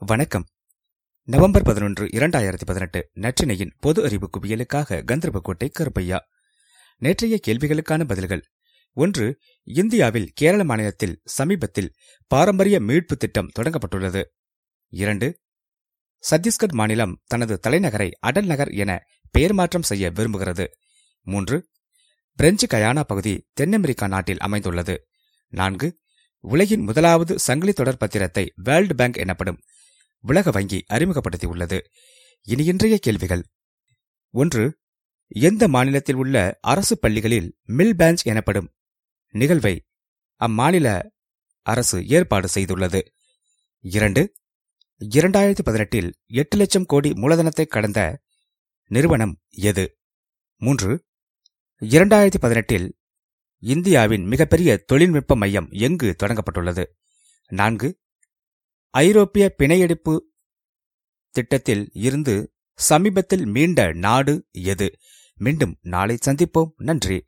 வணக்கம். நவம்பர் பதினொன்று இரண்டாயிரத்தி பதினெட்டு நற்றினையின் பொது அறிவு குவியலுக்காக கந்தர்போட்டை கருப்பையா. நேற்றைய கேள்விகளுக்கான பதில்கள். ஒன்று இந்தியாவில் கேரள மாநிலத்தில் சமீபத்தில் பாரம்பரிய மீட்பு திட்டம் தொடங்கப்பட்டுள்ளது. இரண்டு சத்தீஸ்கர் மாநிலம் தனது தலைநகரை அடல் நகர் என பெயர் மாற்றம் செய்ய விரும்புகிறது. மூன்று பிரெஞ்சு கயானா பகுதி தென்னமெரிக்கா நாட்டில் அமைந்துள்ளது. நான்கு உலகின் முதலாவது சங்கிலி தொடர் பத்திரத்தை வேர்ல்டு பேங்க் எனப்படும் உலக வங்கி அறிமுகப்படுத்தியுள்ளது. இனி இன்றைய கேள்விகள். ஒன்று எந்த மாநிலத்தில் உள்ள அரசு பள்ளிகளில் மில் பேஞ்ச் எனப்படும் நிகழ்வை அம்மாநில அரசு ஏற்பாடு செய்துள்ளது. இரண்டு இரண்டாயிரத்தி பதினெட்டில் எட்டு லட்சம் கோடி மூலதனத்தை கடந்த நிறுவனம் எது? மூன்று இரண்டாயிரத்தி பதினெட்டில் இந்தியாவின் மிகப்பெரிய தொழில்நுட்ப மையம் எங்கு தொடங்கப்பட்டுள்ளது? நான்கு ஐரோப்பிய பிணையெடுப்பு திட்டத்தில் இருந்து சமீபத்தில் மீண்ட நாடு எது? மீண்டும் நாளை சந்திப்போம். நன்றி.